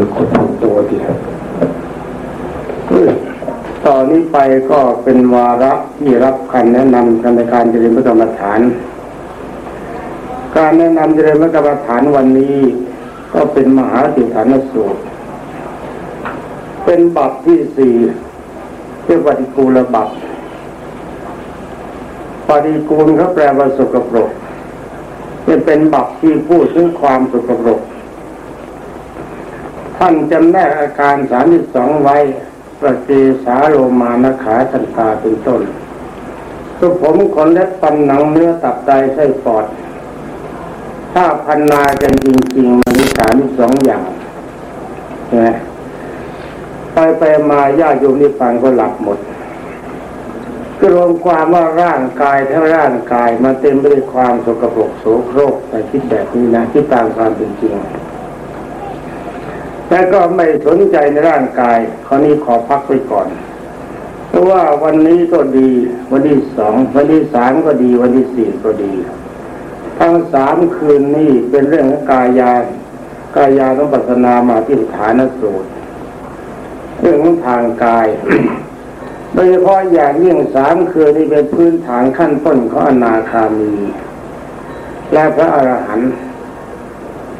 ดี๋ยวคนทำตัวดีต่อนนี้ไปก็เป็นวาระที่รับคันแนะนำกันในการเจริญพระกรรมฐาน การแนะนำเจริญพระกรรมฐานวันนี้ ก็เป็นมหาติฐานสูตร เป็นบัพที่สี่เรียกว่าปฏิกูลบัพปฏิกูลเขาแปลว่าสกปรกเป็นบัพที่พูดถึงความสกปรก ท่านจำแนกอาการสามสิบสองไว้ประเจสาโลมานขาตันตาเป็นต้นคือผมขนเล็บฟันหนังเนื้อตับไตไส้ปอด ถ้าพันนากันจริงๆมันมีสามสองอย่างนะไปไปมาญาติโยมนี่ฟังก็หลับหมดก็รวมความว่าร่างกายทั้งร่างกายมันเต็มไปด้วยความสกปรกโสโครกแต่คิดแบบนี้นะคิดตามความเป็นจริง แล้วก็ไม่สนใจในร่างกายข้อนี้ขอพักไว้ก่อน เพราะว่าวันนี้ก็ดี วันที่สองวันที่สามก็ดีวันที่สี่ก็ดี ทั้งสามคืนนี้เป็นเรื่องของกายา กายาต้องปัสนามาที่ฐานสูตรเรื่องของทางกายโดยเฉพาะอย่างยิ่งสามคืนนี้เป็นพื้นฐานขั้นต้นของอนาคามี และพระอรหันต์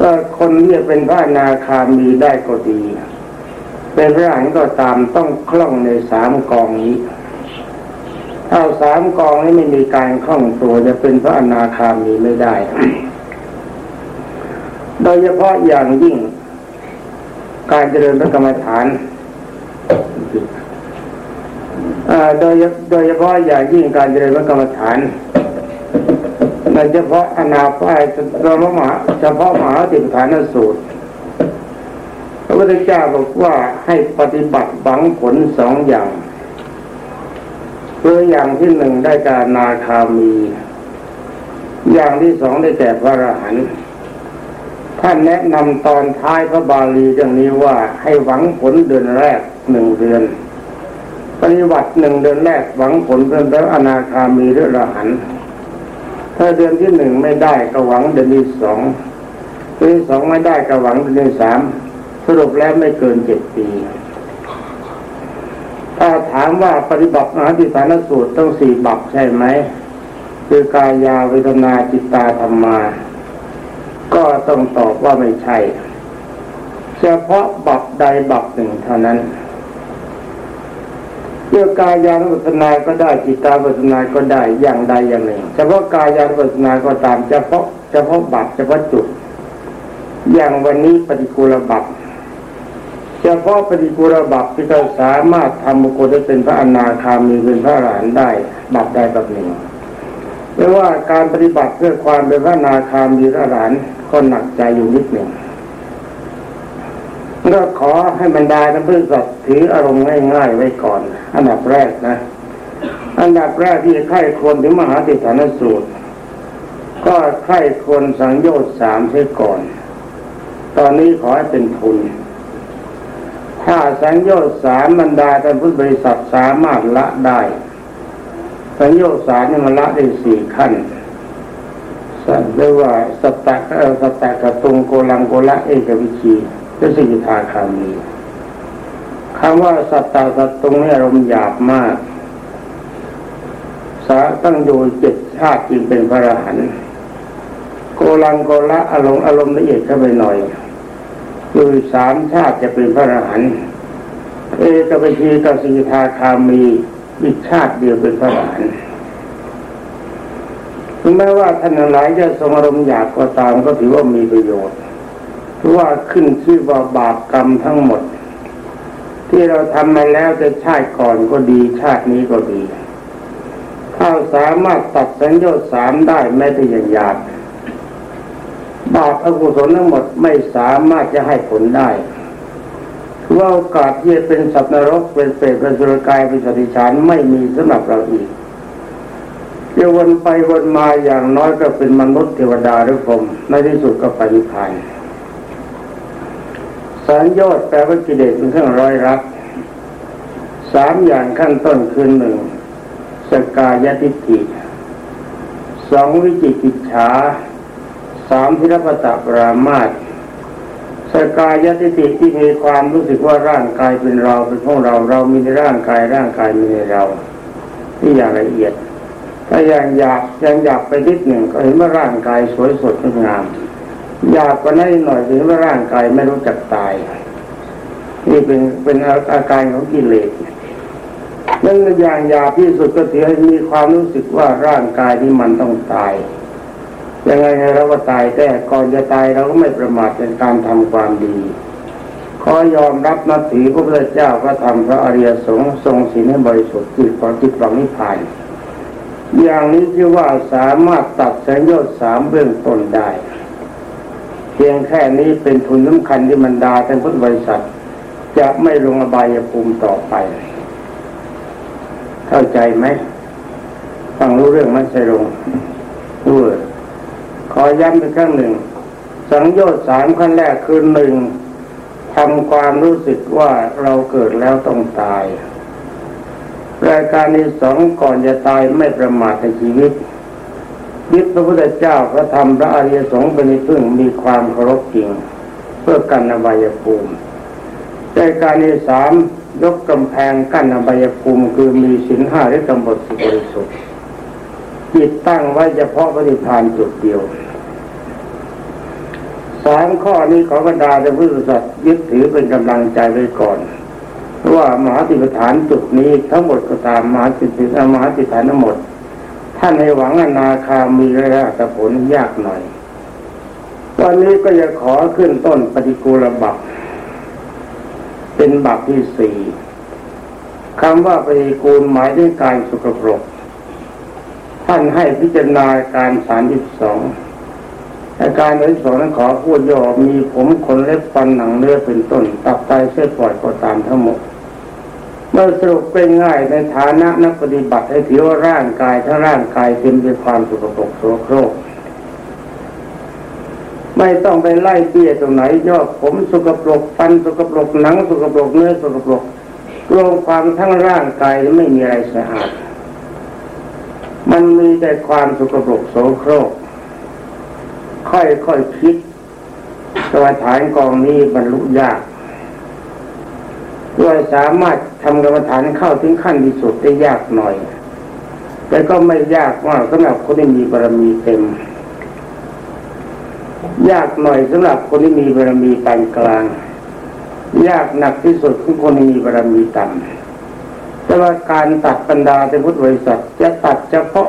ถ้าคนเรียกเป็นพระนาคามีได้ก็ดี เป็นพระอรหันต์ก็ตามต้องคล่องในสามกองนี้ ถ้าสามกองนี้ไม่มีการคล่องตัวจะเป็นพระอนาคามีไม่ได้ โดยเฉพาะอย่างยิ่ง การเจริญพระกรรมฐานโดยโดยเฉพาะอย่างยิ่งการเจริญพระกรรมฐาน โดยเฉพาะอนาปายเรามหาเฉพาะมหาติฐานสูตรพระพุทธเจ้าบอกว่าให้ปฏิบัติบังผลสองอย่างคืออย่างที่หนึ่งได้การนาคามี อย่างที่สองได้แก่พระอรหันต์ท่านแนะนำตอนท้ายพระบาลีอย่างนี้ว่าให้หวังผลเดือนแรกหนึ่งเดือน ปฏิบัติหนึ่งเดือนแรกหวังผลเป็นพระอนาคามีหรืออรหันต์ ถ้าเดือนที่หนึ่งไม่ได้ก็หวังเดือนที่สองเดือนที่สองไม่ได้ก็หวังเดือนที่สามสรุปแล้วไม่เกินเจ็ดปี ถ้าถามว่าปฏิบัติมหาติสานสูตรต้องสี่บัพใช่ไหมคือกายาเวทนาจิตตาธรรมา ก็ต้องตอบว่าไม่ใช่ เฉพาะบัพใดบัพหนึ่งเท่านั้น เรื่องกายานุปัสนาก็ได้จิตาปัสนาก็ได้อย่างใดอย่างหนึ่ง เฉพาะกายานุปัสนาก็ตามเฉพาะเฉพาะบัตรเฉพาะจุด อย่างวันนี้ปฏิกูลบัตรเฉพาะปฏิกูลบัตรที่เราสามารถทำบุคคลได้เป็นพระอนาคามีเป็นพระอรหันได้บัตรใดบัตรหนึ่งไม่ว่าการปฏิบัติเพื่อความเป็นพระอนาคามีพระอรหันก็หนักใจอยู่นิดหนึ่ง ก็ขอให้บรรดาท่านผู้สัตว์ถืออารมณ์ง่ายๆไว้ก่อน อันดับแรกนะ อันดับแรกที่ใครควรถึงมหาติฐานสูตร ก็ใครควรสังโยชน์สามเสียก่อน ตอนนี้ขอให้เป็นทุน ถ้าสังโยชน์สามบรรดาท่านผู้บริษัทสามารถละได้ สังโยชน์สามนี่มันละได้สี่ขั้นสัตว์เรียกว่าสตะสตะกระตุงโกลังโกละเอกวิชี ก็สิกขาคามีคำว่าสัตตาสัตตรงนี้อารมณ์หยาบมากสาตั้งอยู่เจ็ดชาติจึงเป็นพระอรหันต์โกลังโกละอารมณ์อารมณ์ละเอียดเข้าไปหน่อยคือสามชาติจะเป็นพระอรหันต์เอกปชีกสิทาคามีอีกชาติเดียวเป็นพระอรหันต์ถึงแม้ว่าท่านหลายจะทรงอารมณ์หยาบก็ตามก็ถือว่ามีประโยชน์ ว่าขึ้นชื่อว่าบาปกรรมทั้งหมด ที่เราทำมาแล้วจะชาติก่อนก็ดีชาตินี้ก็ดี ถ้าสามารถตัดสัญญาสามได้แม้แต่อย่างหยาบบาปอกุศลทั้งหมดไม่สามารถจะให้ผลได้ว่าโอกาสที่จะเป็นสัตว์นรกเป็นเปรตเป็นสุรกายเป็นสัตว์ดิฉานไม่มีสำหรับเราอีกจะวนไปวนมาอย่างน้อยก็เป็นมนุษย์เทวดาหรือพรหมในที่สุดก็ไปนิพพาน สัญญอดแปลว่ากิเลสเป็นเครื่องร้อยรักสามอย่างขั้นต้นคือหนึ่งสกายทิฏฐิสองวิจิกิจฉาสามทิรปตะปรามาตสกายทิฏฐิที่มีความรู้สึกว่าร่างกายเป็นเราเป็นของเราเรามีในร่างกายร่างกายมีในเราที่อย่างละเอียดถ้ายังอยากยังอยากไปนิดหนึ่งก็เห็นว่าร่างกายสวยสดงดงาม ยากก็ได้หน่อยเห็นว่าร่างกายไม่รู้จักตาย นี่เป็นเป็นอาการของกิเลสนั่นอย่างยาที่สุดก็ถือให้มีความรู้สึกว่าร่างกายนี้มันต้องตายยังไงเราก็ตายแต่ก่อนจะตายเราก็ไม่ประมาทในการทำความดี ขอยอมรับนับถือพระพุทธเจ้าพระธรรมพระอริยสงฆ์ทรงศีลให้บริสุทธิ์จิตของจิตหลังนิพพานอย่างนี้ที่ว่าสามารถตัดสัญญาสามเบื้องต้นได้ พียงแค่นี้เป็นทุนสำคัญที่มันดาท่านพุทธบริษัท จะไม่ลงอบายภูมิต่อไป เข้าใจไหมฟังรู้เรื่องไหมใช่ลงรู้ขอย้ำอีกครั้งหนึ่ง สังโยชน์สามขั้นแรกคือหนึ่งทำความรู้สึกว่าเราเกิดแล้วต้องตาย รายการที่สองก่อนจะตายไม่ประมาทในชีวิต ยึดพระพุทธเจ้าพระธรรมพระอริยสงฆ์เป็นพึ่งมีความเคารพจริง เพื่อกันอบายภูมิรายการที่สามยกกำแพงกั้นอบายภูมิคือมีสินห้าและกำหนดสุบริสุทธิ์จิตตั้งไว้เฉพาะปฏิทานจุดเดียวสามข้อนี้ขอบรรดาจะพุทธสัตว์ยึดถือเป็นกำลังใจไว้ก่อนเพราะว่ามหาติปฐานจุดนี้ทั้งหมดก็ตามมหาติปิมหาติฐานทั้งหมด ท่านในหวังอนาคามีระยะแต่ผลยากหน่อย วันนี้ก็จะขอขึ้นต้นปฏิกูลบักเป็นบักที่สี่คำว่าปฏิกูลหมายถึงการสุกปรก ท่านให้พิจารณาการสามสิบสองอาการที่สองนั้นขอพูดย่อมีผมขนเล็บฟันหนังเนื้อเป็นต้น ตับไตเส้นปอดก็ตามทั้งหมด มื่อสรุปง่ายในฐานะนักปฏิบัติให้ถือว่าร่างกายถ้าร่างกายเต็มด้วยความสุกปรกโสโครกไม่ต้องไปไล่เบี้ยตรงไหนยอดผมสุกปรกฟันสุกปรกหนังสุกปรกเนื้อสุกปรกรวมความทั้งร่างกายไม่มีอะไรสะอาด มันมีแต่ความสุกปรกโสโครก ค่อยๆคคิดตัวฐานกองนี้บรรลุยาก วยสามารถทำกรรมฐานเข้าถึงขั้นที่สุดได้ยากหน่อย แต่ก็ไม่ยากมากสำหรับคนที่มีบารมีเต็ม ยากหน่อยสำหรับคนที่มีบารมีปานกลาง ยากหนักที่สุดของคนที่มีบารมีต่ำแต่ว่าการตัดบรรดาในพุทธบริษัทจะตัดเฉพาะ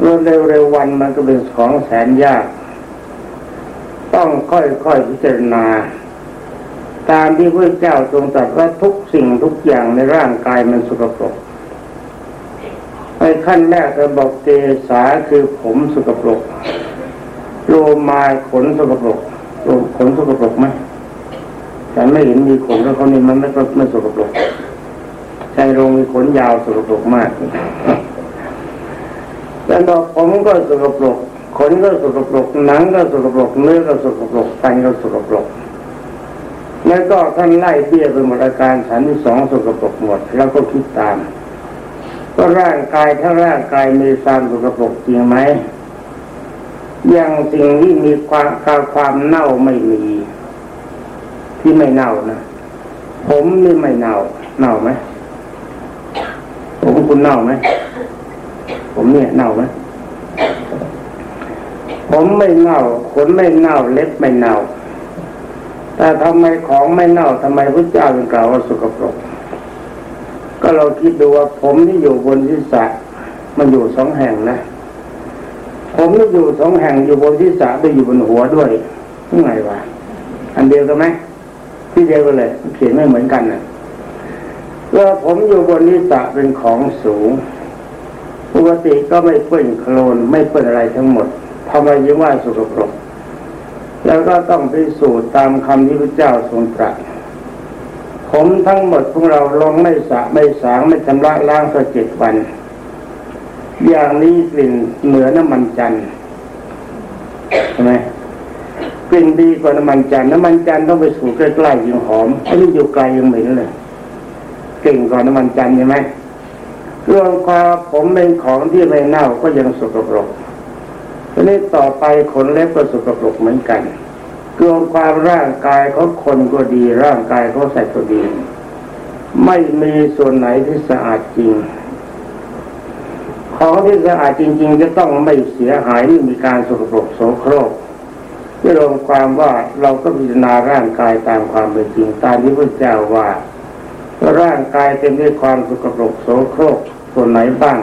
เร็วเร็ววันมันก็เป็นของแสนยาก ต้องค่อยๆพิจารณา ตามที่พระเจ้าทรงตรัสว่าทุกสิ่งทุกอย่างในร่างกายมันสกปรกในขั้นแรกเราบอกเกสาคือผมสกปรกโลมาขนสกปรกโลขนสกปรกไหมแต่ไม่เห็นมีขนแล้วเขานี่มันไม่ไม่สกปรกใจโรงมีขนยาวสกปรกมากแล้วดอกผมก็สกปรกขนก็สกปรกหนังก็สกปรกเนื้อก็สกปรกฟันก็สกปรก แล้วก็ท่านไล่เบี้ยไปหมดอาการฉันที่สองสกปรกหมด แล้วก็คิดตาม ก็ร่างกายถ้าร่างกายมีความสกปรกจริงไหมอย่างสิ่งที่มีความการความเน่าไม่มี ที่ไม่เน่านะผมนี่ไม่เน่า เน่าไหมผมคุณเน่าไหมผมเนี่ยเน่าไหมผมไม่เน่าขนไม่เน่าเล็บไม่เน่า แต่ทำไมของไม่เน่าทำไมพระเจ้าถึงกล่าวว่าสกปรก ก็เราคิดดูว่าผมที่อยู่บนศีรษะมันอยู่สองแห่งนะ ผมที่อยู่สองแห่งอยู่บนศีรษะด้วยอยู่บนหัวด้วยยังไงวะอันเดียวกันไหมที่เดียวกันเลยเขียนไม่เหมือนกันนะว่าผมอยู่บนศีรษะเป็นของสูงปกติก็ไม่เปื้อนโคลนไม่เปื้อนอะไรทั้งหมดทำไมยิ่งว่าสุกปรก แล้วก็ต้องพิสูจน์ตามคำที่พระเจ้าทรงตรัสผมทั้งหมดพวกเราลงไม่สะไม่สางไม่ชำระล้างสักเจ็ดวัน อย่างนี้กลิ่นเหนือน้ำมันจันทร์ใช่ไหมกลิ่นดีกว่าน้ำมันจันทร์น้ำมันจันทร์ต้องไปสู่ใกล้ๆยังหอมอันนี้อยู่ไกลยังเหม็นเลยเก่งกว่าน้ำมันจันทร์ใช่ไหมเรื่องความผมเป็นของที่ไม่เน่าก็ยังสกปรก นี้ต่อไปขนเล็บก็สกปรกเหมือนกันรวมความร่างกายของคนก็ดีร่างกายเของสัตว์ก็ดี ไม่มีส่วนไหนที่สะอาดจริง ของที่สะอาดจริง ๆ จะต้องไม่เสียหายไม่มีการสกปรกโสโครกที่รวมความว่าเราก็พิจารณาร่างกายตามความเป็นจริงตามที่พระเจ้าว่า ร่างกายเต็มด้วยความสกปรกโสโครกส่วนไหนบ้าง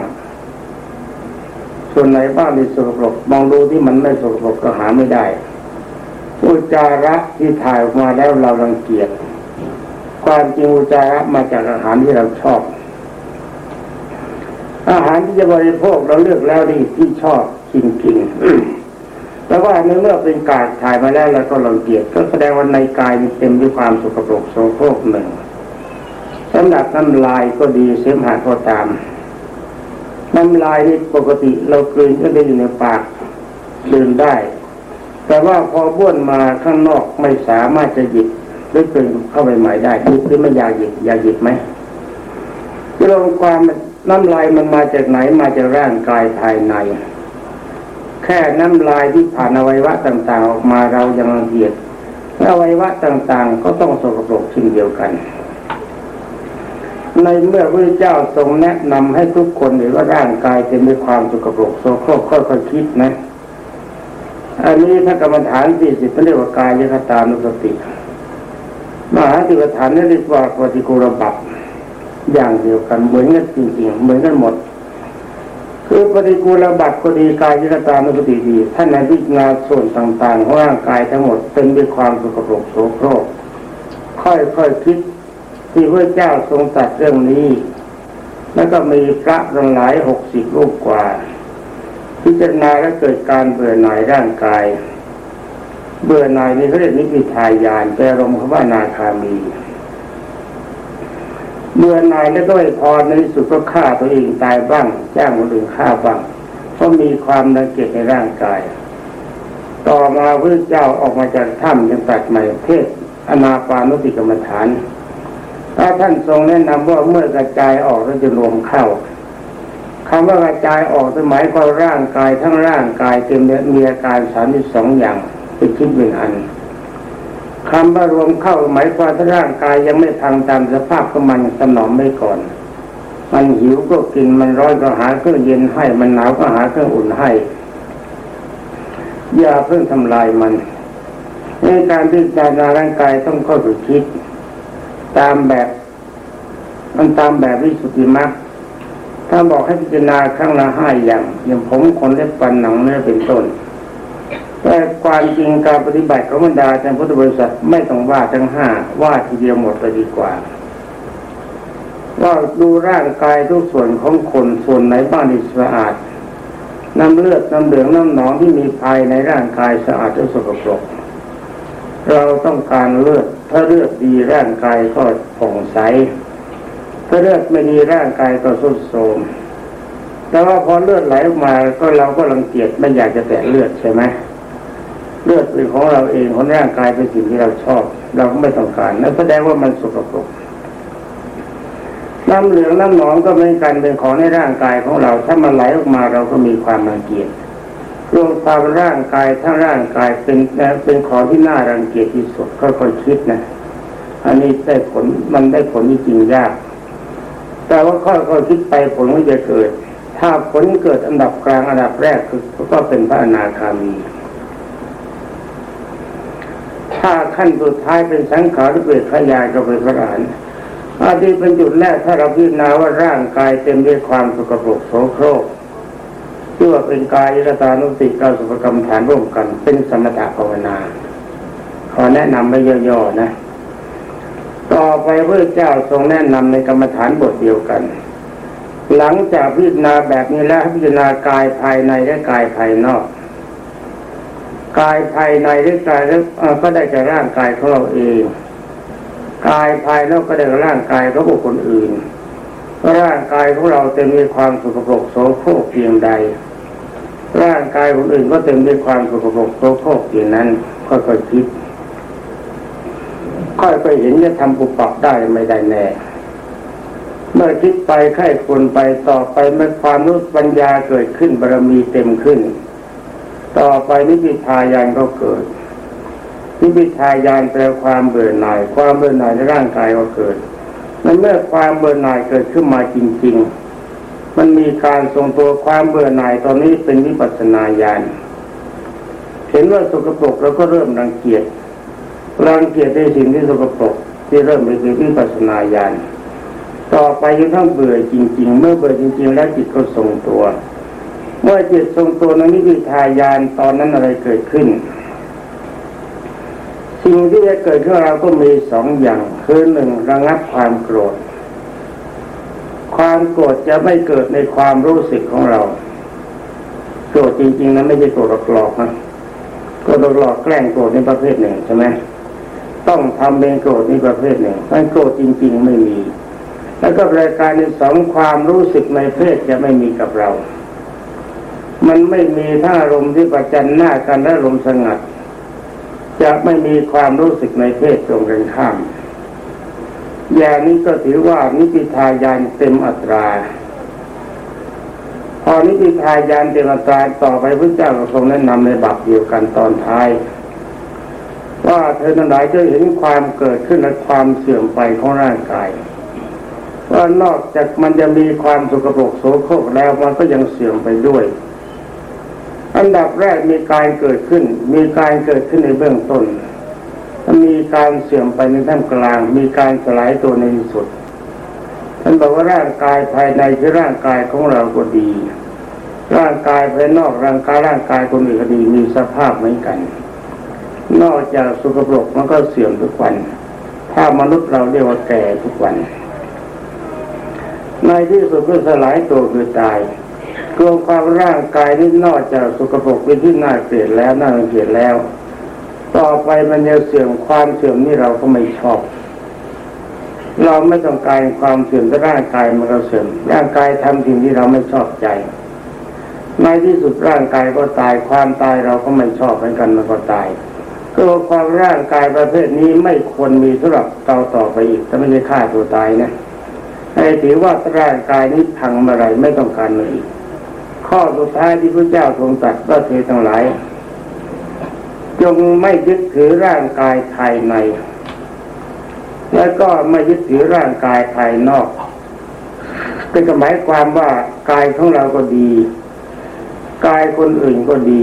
ส่วนไหนบ้างที่สกปรกมองดูที่มันไม่สกปรกก็หาไม่ได้อุจาระที่ถ่ายออกมาแล้วเรารังเกียจความจริงอุจาระมาจากอาหารที่เราชอบ อาหารที่จะบริโภคเราเลือกแล้วดีที่ชอบกินกินแต่ว่าในเมื่อเป็นกายถ่ายมาแล้วแล้วก็รังเกียจก็แสดงว่าในกายมีเต็มด้วยความสกปรกโสโครกหนึ่งสำหรับน้ำลายก็ดีเสมหะก็ตาม น้ำลายนี่ปกติเรากลืนก็ได้อยู่ในปากดื่มได้ แต่ว่าพอบ้วนมาข้างนอกไม่สามารถจะหยิบหรือกลืนเข้าไปใหม่ได้หรือไม่อยากหยิบอยากหยิบไหมที่ลงความน้ำลายมันมาจากไหนมาจากร่างกายภายใน แค่น้ำลายที่ผ่านอวัยวะต่างๆ ออกมาเรายังรังเกียจอวัยวะต่างๆ ก็ต้องสกปรกเช่นเดียวกัน ในเมื่อพระเจ้าทรงแนะนำให้ทุกคนเห็นว่าร่างกายเต็มด้วยความสกปรกโสโครกค่อยๆคิดนะ อันนี้ถ้ากรรมฐานสี่สิบเรียกว่ากายยคตานุสติมหาติปฐานนี่เรียกว่าปฏิกูลบัตอย่างเดียวกันเหมือนกันจริงๆเหมือนกันหมด คือปฏิกูลบัตก็ดีกายยคตานุสติดีท่านในพิจารณาส่วนต่างๆของร่างกายทั้งหมดเป็นด้วยความสกปรกโสโครกค่อยๆคคิด ที่พระเจ้าทรงตรัสเรื่องนี้ แล้วก็มีพระทั้งหลายหกสิบรูปกว่า พิจารณาแล้วเกิดการเบื่อหน่ายร่างกาย เบื่อหน่ายนี้เขาเรียกนิพพิทายานแปลรมคำว่านาคามีเบื่อหน่ายแล้วด้วยพอในที่สุดก็ฆ่าตัวเองตายบ้าง จ้างคนอื่นฆ่าบ้างเพราะมีความรังเกียจในร่างกาย ต่อมาพระเจ้าออกมาจากถ้ำยังตัดใหม่เทศอนาปานุติกรรมฐาน ถ้าท่านทรงแนะนำว่าเมื่อกระจายออกแล้วจะรวมเข้าคำว่ากระจายออกหมายความร่างกายทั้งร่างกายเต็มมีอาการสามสองอย่างเป็นชิ้นเป็นอันคำว่ารวมเข้าหมายความว่าร่างกายยังไม่พังตามสภาพของมันสนอมไม่ก่อน มันหิวก็กินมันร้อนก็หาเครื่องเย็นให้ มันหนาวก็หาเครื่องอุ่นให้อย่าเพิ่งทำลายมันในการพิจารณาร่างกายต้องเข้าถึงคิด ตามแบบ มันตามแบบวิสุทธิมรรคถ้าบอกให้พิจารณาครั้งละห้าอย่าง อย่างผมคนเล็บฟันหนังเนื้อเป็นต้น แต่ความจริงการปฏิบัติของบรรดาในพุทธบริษัทไม่ต้องว่าทั้งห้าว่าทีเดียวหมดไปดีกว่าว่าดูร่างกายทุกส่วนของคนส่วนไหนบ้างที่สะอาดน้ำเลือดน้ำเหลืองน้ำหนองที่มีภายในร่างกายสะอาดหรือสกปรก เราต้องการเลือดถ้าเลือดดีร่างกายก็ผ่องใสถ้าเลือดไม่ดีร่างกายก็สุดโทรมแต่ว่าพอเลือดไหลออกมาก็เราก็รังเกียจไม่อยากจะแตะเลือดใช่ไหมเลือดเป็นของเราเองของร่างกายเป็นสิ่งที่เราชอบ เราก็ไม่ต้องการนั่นแสดงว่ามันสกปรกน้ำเหลืองน้ำหนองก็เหมือนกันเป็นของในร่างกายของเรา ถ้ามันไหลออกมาเราก็มีความรังเกียจ รวมความร่างกายทั้งร่างกายเป็นเป็นของที่น่ารังเกียจที่สุดค่อยๆคิดนะ อันนี้ได้ผลมันได้ผลจริงยาก แต่ว่าค่อยๆคิดไปผลก็จะเกิด ถ้าผลเกิดอันดับกลางอันดับแรกคือก็เป็นพระอนาคามีถ้าขั้นสุดท้ายเป็นสังขารเกิดขยายก็เป็นพระอรหันต์อาทิเป็นจุดแรกถ้าเราพิจารณาว่าร่างกายเต็มด้วยความสกปรกโสโครก ชื่อเป็นกายยตานุสติกาสุภกรรมฐานร่วมกัน เป็นสมถะภาวนา ขอแนะนำไปย่อๆนะ ต่อไปพระเจ้าทรงแนะนำในกรรมฐานบทเดียวกัน หลังจากพิจารณาแบบนี้แล้วพิจารณากายภายในและกายภายนอก กายภายในหรือกายแล้วก็ได้แก่ร่างกายของเราเองกายภายนอกก็ได้แก่ร่างกายของบุคคลอื่น ร่างกายของเราเต็มด้วยความสุขภพโสโครกเพียงใด ร่างกายคนอื่นก็เต็มด้วยความสุขภพโสโครกเพียงนั้นค่อยๆคิด ค่อยไปเห็นจะทำปุปปับได้ไม่ได้แน่ เมื่อคิดไปไข้ควรไปต่อไปเมื่อความรู้ปัญญาเกิดขึ้นบารมีเต็มขึ้น ต่อไปนิพพานก็เกิดนิพิทายานแปลความเบื่อหน่าย ความเบื่อหน่ายในร่างกายก็เกิด มันเมื่อความเบื่อหน่ายเกิดขึ้นมาจริง ๆ มันมีการทรงตัวความเบื่อหน่ายตอนนี้เป็นวิปัสสนาญาณเห็นว่าสกปรกเราก็เริ่มรังเกียจรังเกียจในสิ่งที่สกปรกที่เริ่มเป็นวิปัสสนาญาณต่อไปจนทั้งเบื่อจริง ๆ เมื่อเบื่อจริง ๆ แล้วจิตก็ทรงตัว เมื่อจิตทรงตัวนั้นนิพิทายานตอนนั้นอะไรเกิดขึ้น สิ่งที่จะเกิดขึ้นเราก็มีสองอย่างคือหนึ่งระงับความโกรธ ความโกรธจะไม่เกิดในความรู้สึกของเราโกรธจริงๆนั้นไม่ใช่โกรธหลอกนะโกรธหลอกแกล้งโกรธในประเภทหนึ่งใช่ไหมต้องทำเป็นโกรธในประเภทหนึ่งถ้าโกรธจริง ๆไม่มี แล้วก็รายการในสองความรู้สึกในเพศจะไม่มีกับเรา มันไม่มีท่าอารมณ์ที่ประจันหน้ากันและลมสงัด จะไม่มีความรู้สึกในเพศตรงกันข้ามอย่างนี้ก็ถือว่านิพิทายานเต็มอัตรา พอนิพิทายานเต็มอัตราต่อไปพระเจ้าก็ทรงแนะนำในบัพเดียวกันตอนท้าย ว่าเธอทั้งหลายจะเห็นความเกิดขึ้นและความเสื่อมไปของร่างกายว่านอกจากมันจะมีความสกปรกโสโครกแล้วมันก็ยังเสื่อมไปด้วย อันดับแรกมีการเกิดขึ้น มีการเกิดขึ้นในเบื้องต้น มีการเสื่อมไปในท่ามกลาง มีการสลายตัวในที่สุดท่านบอกว่าร่างกายภายในคือร่างกายของเราก็ดี ร่างกายภายนอกร่างกายร่างกายคนอื่นก็ดีมีสภาพเหมือนกัน นอกจากสุขภพมันก็เสื่อมทุกวัน ถ้ามนุษย์เราเรียกว่าแก่ทุกวัน ในที่สุดก็สลายตัวคือตาย กลัวความร่างกายนี้นอกจากสุขภพเป็นที่น่าเกลียดแล้วน่าเกลียจแล้ว ต่อไปมันจะเสื่อมความเสื่อมนี่เราก็ไม่ชอบ เราไม่ต้องการความเสื่อมแต่ร่างกายมันก็เสื่อมร่างกายทำสิ่งที่เราไม่ชอบใจในที่สุดร่างกายก็ตายความตายเราก็ไม่ชอบเหมือนกันมันก็ตายก็ความร่างกายประเภทนี้ไม่ควรมีสำหรับเตาต่อไปอีกถ้าไม่ใช่ฆ่าตัวตายนะให้ถือว่าร่างกายนี้พังเมื่อไรไม่ต้องการเลยอีก ข้อสุดท้ายที่พระเจ้าทรงตรัสว่าเธอทั้งหลาย จงไม่ยึดถือร่างกายภายใน แล้วก็ไม่ยึดถือร่างกายภายนอกเป็นหมายความว่ากายของเราก็ดี กายคนอื่นก็ดี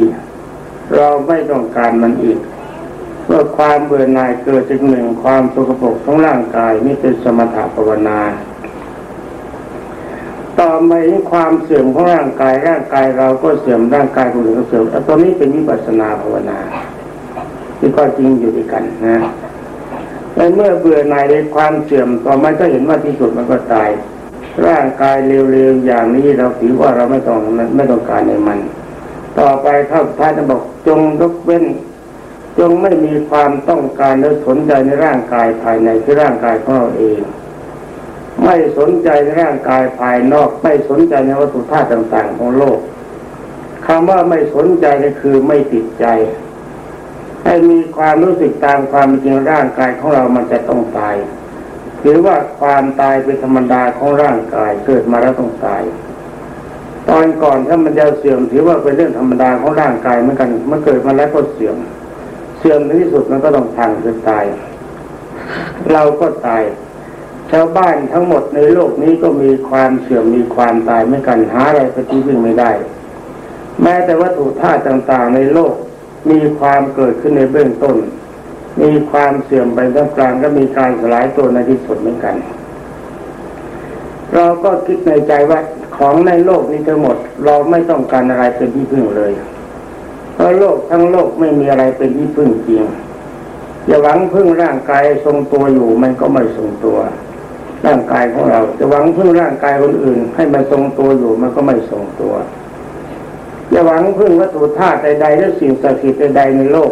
เราไม่ต้องการมันอีกเพื่อความเบื่อหน่ายเกิดจากหนึ่งความสกปรกของร่างกายนี่เป็นสมถะภาวนา ต่อมาความเสื่อมของร่างกายร่างกายเราก็เสื่อมร่างกายคนอื่นก็เสื่อมตอนนี้เป็นวิปัสนาภาวนาที่ก็จริงอยู่ด้วยกันนะและเมื่อเบื่อหน่ายในความเสื่อมต่อมาก็เห็นว่าที่สุดมันก็ตาย ร่างกายเร็วๆอย่างนี้เราถือว่าเราไม่ต้องไม่ต้องการในมัน ต่อไปข้าพระจะบอกจงยกเว้น จงไม่มีความต้องการและสนใจในร่างกายภายในคือร่างกายของเราเอง ไม่สนใจในร่างกายภายนอก ไม่สนใจในวัตถุธาตุต่าง ๆ ของโลกคำว่าไม่สนใจนี่คือไม่ติดใจ ให้มีความรู้สึกตามความจริงร่างกายของเรามันจะต้องตายถือว่าความตายเป็นธรรมดาของร่างกายเกิดมาแล้วต้องตาย ตอนก่อนถ้ามันจะเสื่อมถือว่าเป็นเรื่องธรรมดาของร่างกายเหมือนกันเมื่อเกิดมาแล้วก็เสื่อม เสื่อมในที่สุดมันก็ต้องพังคือตาย เราก็ตาย ชาวบ้านทั้งหมดในโลกนี้ก็มีความเสื่อมมีความตายเหมือนกันหาอะไรปฏิบัติไม่ได้ แม้แต่วัตถุธาตุต่างๆ ในโลกมีความเกิดขึ้นในเบื้องต้น มีความเสื่อมไปท่ามกลางก็มีการสลายตัวในที่สุดเหมือนกัน เราก็คิดในใจว่าของในโลกนี้ทั้งหมด เราไม่ต้องการอะไรเป็นที่พึ่งเลย เพราะโลกทั้งโลกไม่มีอะไรเป็นที่พึ่งจริงอย่าหวังพึ่งร่างกายทรงตัวอยู่มันก็ไม่ทรงตัว ร่างกายของเราจะหวังพึ่งร่างกายคนอื่น ให้มันทรงตัวอยู่มันก็ไม่ทรงตัวอย่าหวังพึ่งวัตถุธาตุใดๆหรือสิ่งศักดิ์สิทธิ์ใดๆในโลก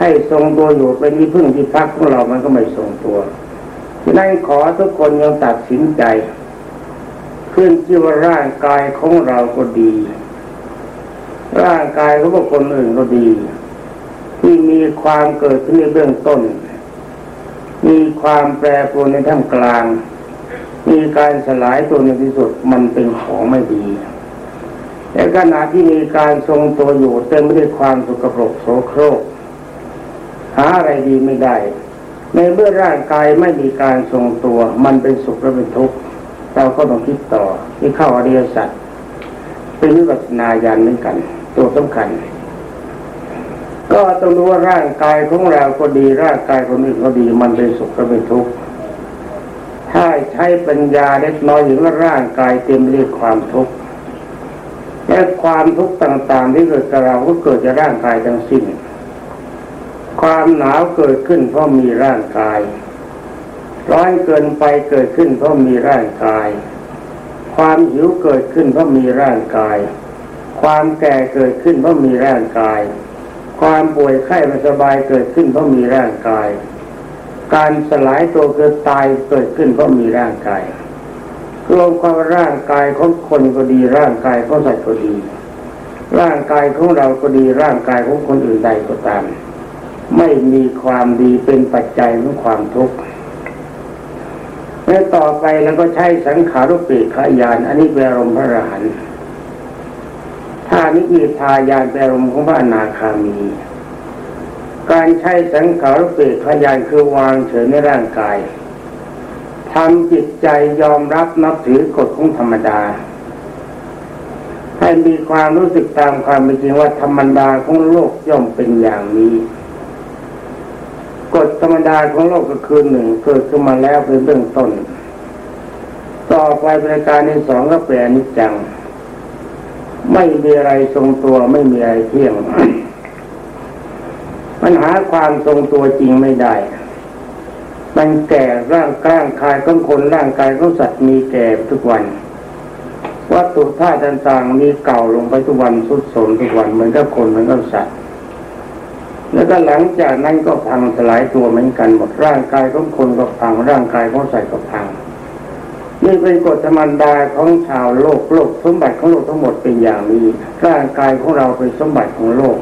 ให้ทรงตัวอยู่เป็นที่พึ่งที่พักของเรามันก็ไม่ทรงตัวฉะนั้นขอทุกคนยังตัดสินใจ ขึ้นที่ว่าร่างกายของเราก็ดี ร่างกายของบุคคลอื่นก็ดี ที่มีความเกิดขึ้นในเบื้องต้น มีความแปรปรวนในท่ามกลาง มีการสลายตัวในที่สุดมันเป็นของไม่ดีแต่ขณะที่มีการทรงตัวอยู่เต็มไปด้วยความสุกปรกโสโครก หาอะไรดีไม่ได้ ในเมื่อร่างกายไม่มีการทรงตัว มันเป็นสุขและเป็นทุกข์เราก็ต้องคิดต่อที่เข้าอริยสัจเป็นวิปัสสนาญาณเหมือนกัน ตัวสำคัญ ก็ต้องรู้ว่าร่างกายของเราก็ดีร่างกายคนอื่นก็ดีมันเป็นสุขและเป็นทุกข์ถ้าใช้ปัญญาเล็กน้อยเห็นว่าร่างกายเต็มไปด้วยความทุกข์และความทุกข์ต่างๆที่เกิดกับเราก็เกิดจากร่างกายทั้งสิ้น ความหนาวเกิดขึ้นเพราะมีร่างกาย ร้อนเกินไปเกิดขึ้นเพราะมีร่างกาย ความหิวเกิดขึ้นเพราะมีร่างกาย ความแก่เกิดขึ้นเพราะมีร่างกาย ความป่วยไข้ไม่สบายเกิดขึ้นเพราะมีร่างกาย การสลายตัวเกิดตายเกิดขึ้นเพราะมีร่างกายรวมความร่างกายของคนก็ดีร่างกายของสัตว์ก็ดี ร่างกายของเราก็ดีร่างกายของคนอื่นใดก็ตาม ไม่มีความดีเป็นปัจจัยของความทุกข์และต่อไปแล้วก็ใช้สังขารุปปิขายานอันนี้เป็นอารมณ์พระอรหันต์ ถ้านิพิทายานเป็นอารมของพระอนาคามี การใช้สังขารุปปิขยานคือวางเฉยในร่างกายทำจิตใจยอมรับนับถือกฎของธรรมดา ให้มีความรู้สึกตามความเป็นจริงว่าธรรมดาของโลกย่อมเป็นอย่างนี้กฎธรรมดาของโลกก็คือหนึ่งเกิดขึ้นมาแล้วเป็นเบื้องต้น ต่อไปประการที่สองก็แปลนิจจัง ไม่มีอะไรทรงตัวไม่มีอะไรเที่ยงปัญหาความทรงตัวจริงไม่ได้ มันแก่ร่างกายกายของคนร่างกายของสัตว์มีแก่ทุกวัน วัตถุธาตุต่างๆมีเก่าลงไปทุกวันสุดโทมทุกวันเหมือนกับคนเหมือนกับสัตว์แล้วก็หลังจากนั้นก็พังสลายตัวเหมือนกันหมดร่างกายของคนก็พังร่างกายของสัตว์ก็พัง นี่เป็นกฎธรรมดาของชาวโลกโลกสมบัติของโลกทั้งหมดเป็นอย่างนี้ร่างกายของเราเป็นสมบัติของโลก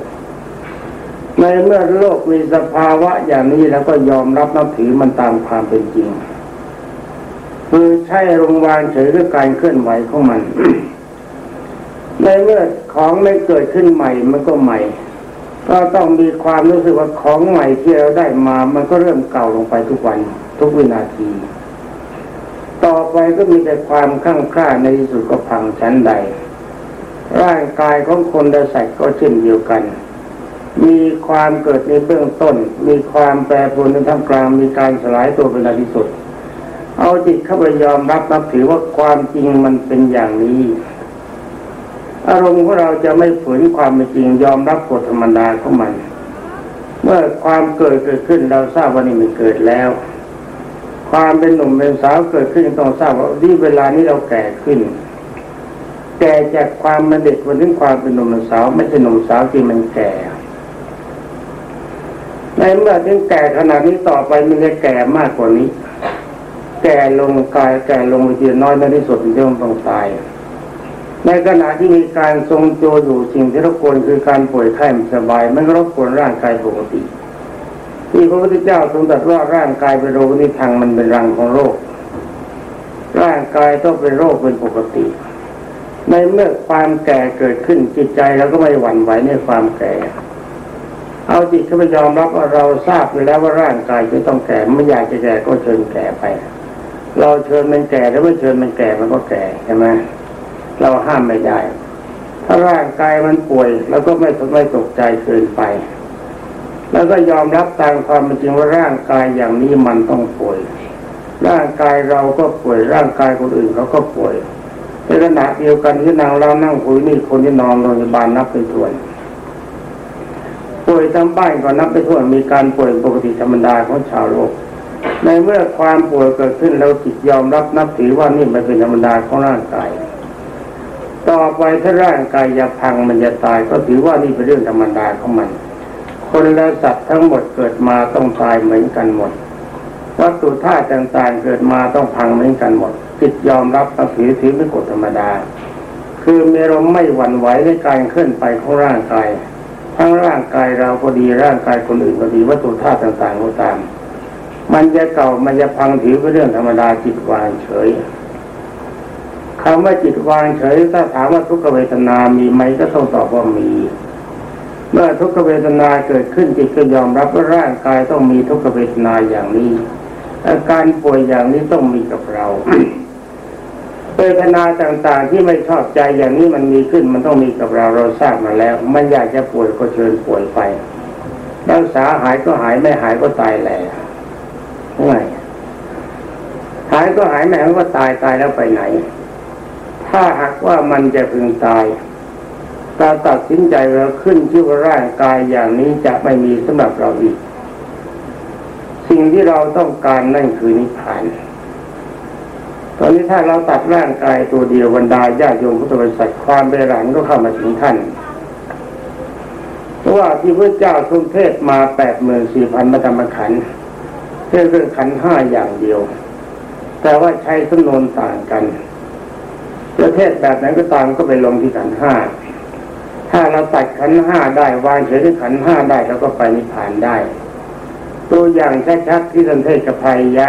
ในเมื่อโลกมีสภาวะอย่างนี้แล้วก็ยอมรับนับถือมันตามความเป็นจริงคือใช้รงวางเฉยด้วยการเคลื่อนไหวของมัน ในเมื่อของไม่เกิดขึ้นใหม่มันก็ใหม่ ก็ต้องมีความรู้สึกว่าของใหม่ที่เราได้มา มันก็เริ่มเก่าลงไปทุกวัน ทุกวินาที ต่อไปก็มีแต่ความข้างค้าในที่สุดก็พังชั้นใด ร่างกายของคนและสัตว์ก็เช่นเดียวกัน มีความเกิดในเบื้องต้น มีความแปรปรวนในท่ามกลางมีการสลายตัวเป็นในที่สุด เอาจิตเข้าไปยอมรับนับถือว่าความจริงมันเป็นอย่างนี้ อารมณ์ของเราจะไม่ฝืนความเป็นจริงยอมรับกฎธรรมดาของมัน เมื่อความเกิดเกิดขึ้นเราทราบว่านี่มันเกิดแล้ว ความเป็นหนุ่มเป็นสาวเกิดขึ้นต้องทราบว่าที่เวลานี้เราแก่ขึ้น แก่จากความเป็นเด็กวันถึงความเป็นหนุ่มเป็นสาว ไม่ใช่หนุ่มสาวที่มันแก่ในเมื่อถึงแก่ขนาดนี้ต่อไปมันจะแก่มากกว่านี้ แก่ลงกายแก่ลงไปทีน้อยในที่สุดมันจะต้องตาย ในขณะที่มีการทรงโจอยู่สิ่งที่รบกวนคือการป่วยไข้ไม่สบายมันรบกวนร่างกายปกติ ที่พระพุทธเจ้าทรงตรัสว่าร่างกายเป็นโรคนิทางมันเป็นรังของโรค ร่างกายต้องเป็นโรคเป็นปกติ ในเมื่อความแก่เกิดขึ้นจิตใจเราก็ไม่หวั่นไหวในความแก่ เอาจิตเข้าไปยอมรับว่าเราทราบอยู่แล้วว่าร่างกายจะต้องแก่ไม่อยากจะแก่ก็เชิญแก่ไป เราเชิญมันแก่แล้วไม่เชิญมันแก่มันก็แก่ใช่ไหมเราห้ามไม่ได้ ถ้าร่างกายมันป่วยเราก็ไม่ไม่ตกใจเกินไป แล้วก็ยอมรับตามความเป็นจริงว่าร่างกายอย่างนี้มันต้องป่วย ร่างกายเราก็ป่วยร่างกายคนอื่นเขาก็ป่วยในขณะเดียวกันที่นางเรานั่งคุยนี่คนที่นอนโรงพยาบาลนับเป็นส่วนป่วยตามบ้านก็นับไปทั่วมีการป่วยปกติธรรมดาของชาวโลก ในเมื่อความป่วยเกิดขึ้นเราจิตยอมรับนับถือว่านี่มันเป็นธรรมดาของร่างกาย ต่อไปถ้าร่างกายจะพังมันจะตายก็ถือว่านี่เป็นเรื่องธรรมดาของมัน คนและสัตว์ทั้งหมดเกิดมาต้องตายเหมือนกันหมด วัตถุธาตุต่างๆเกิดมาต้องพังเหมือนกันหมดจิตยอมรับนับถือถือเป็นกฎธรรมดา คือมีลมไม่หวั่นไหวในการเคลื่อนไปของร่างกาย ทั้งร่างกายเราก็ดีร่างกายคนอื่นก็ดีวัตถุธาตุต่างๆก็ตาม มันจะเก่ามันจะพังถือเป็นเรื่องธรรมดาจิตวางเฉยคำว่าจิตวางเฉยถ้าถามว่าทุกขเวทนามีไหมก็ต้องตอบว่ามี เมื่อทุกขเวทนาเกิดขึ้นจิตก็ยอมรับว่าร่างกายต้องมีทุกขเวทนาอย่างนี้ อาการป่วยอย่างนี้ต้องมีกับเราเวทนาต่างๆ ที่ไม่ชอบใจอย่างนี้มันมีขึ้นมันต้องมีกับเราเราทราบมาแล้ว มันอยากจะป่วยก็เชิญป่วยไปรักษาหายก็หายไม่หายก็ตายแหละง่ายหายก็หายไม่หายก็ตายตายแล้วไปไหน ถ้าหากว่ามันจะพึงตาย เราตัดสินใจเราขึ้นชื่อว่าร่างกายอย่างนี้จะไม่มีสำหรับเราอีก สิ่งที่เราต้องการนั่นคือนิพพาน ตอนนี้ถ้าเราตัดร่างกายตัวเดียวบรรดาญาโยมพุทธบริษัทความเบรันก็เข้ามาถึงท่านเพราะว่าที่พระเจ้าทรงเทศมาแปดหมื่นสี่พันมาธรรมขันเทศเรื่องขันห้าอย่างเดียว แต่ว่าใช้สำนวนต่างกันประเทศแบบไหนก็ตามก็ไปลงที่ขันห้า ถ้าเราตัดขันห้าได้วางเฉยที่ขันห้าได้แล้วก็ไปนิพพานได้ ตัวอย่างชัดๆที่ท่านเทศกับพยยะ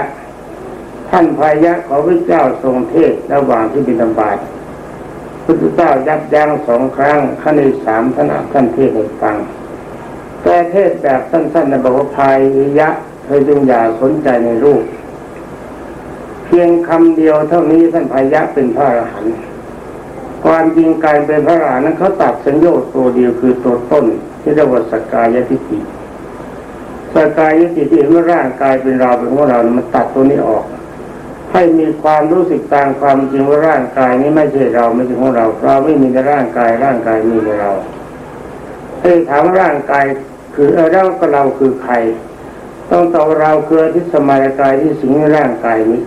ท่านพายยะขอพระเจ้าทรงเทศระหว่างที่บิณฑบาตพุทธเจ้ายับยั้งสองครั้งขั้นสามท่านอะท่านเทศให้ฟังแต่เทศแบบสั้นๆนะบอกว่าพายยะเธอจงอย่าสนใจในรูป เพียงคำเดียวเท่านี้ท่านพายะเป็นพระอรหันต์ ความจริงการเป็นพระรหันต์นั้นเขาตัดสัญญาตัวเดียวคือตัวต้น ที่เรียกว่าสกายทิฏฐิสกายทิฏฐิที่เห็นว่าร่างกายเป็นเราเป็นของเรา มันตัดตัวนี้ออก ให้มีความรู้สึกตามความจริงว่าร่างกายนี้ไม่ใช่เราไม่ใช่ของเราเราไม่มีในร่างกายร่างกายมีในเราให้ถามร่างกายคือเออเราก็เราคือใคร ต้องตอบเราคือทิศมายกายที่สิงในร่างกายนี้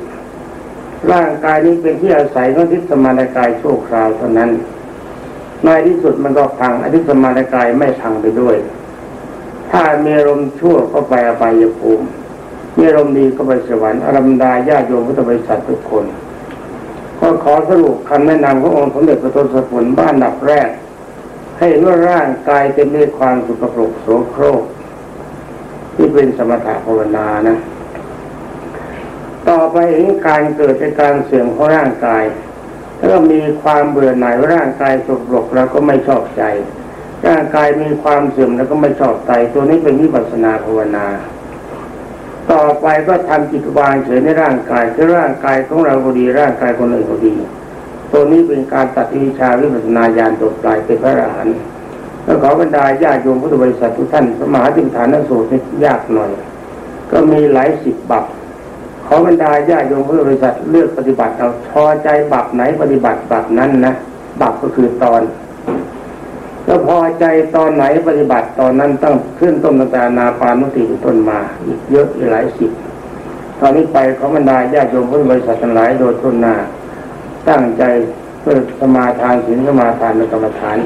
ร่างกายนี้เป็นที่อาศัยของทิศมายกายชั่วคราวเท่านั้นในที่สุดมันก็พังอทิศมายกายไม่พังไปด้วย ถ้ามีอารมณ์ชั่วก็ไปอบายภูมิมีอารมณ์ดีก็ไปสวรรค์อารมณ์ดาญาโยมพุทธบริษัททุกคน ก็ขอสรุปคำแนะนำขององค์สมเด็จพระทศพลบ้านดับแรก ให้เห็นว่าร่างกายเต็มด้วยความสุขปรกโสโครกที่เป็นสมถะภาวนานะ ต่อไปเห็นการเกิดในการเสื่อมของร่างกายแล้วก็มีความเบื่อหน่ายร่างกายสกปรกแล้วก็ไม่ชอบใจ ร่างกายมีความเสื่อมแล้วก็ไม่ชอบใจตัวนี้เป็นวิปัสสนาภาวนา ต่อไปก็ทำจิตวางเฉยในร่างกายคือร่างกายของเราก็ดีร่างกายคนอื่นก็ดี ตัวนี้เป็นการตัดวิชาวิปัสสนาญาณตัวปลายเป็นพระอรหันต์แล้วขอบรรดาญาติโยมพุทธบริษัททุกท่านสมาจิฐานสูตรนี่ยากหน่อย ก็มีหลายสิบบับ ขอบรรดาญาติโยมพุทธบริษัทเลือกปฏิบัติเอาพอใจบับไหนปฏิบัติบับนั้นนะบับก็คือตอน แล้วพอใจตอนไหนปฏิบัติตอนนั้นต้องขึ้นต้นตั้งแต่อานาปานุติต้นมาอีกเยอะอีกหลายสิบตอนนี้ไปขอบรรดาญาติโยมพุทธบริษัททั้งหลายโดยต้นหน้าตั้งใจเพื่อสมาทานศีลสมาทานในกรรมฐาน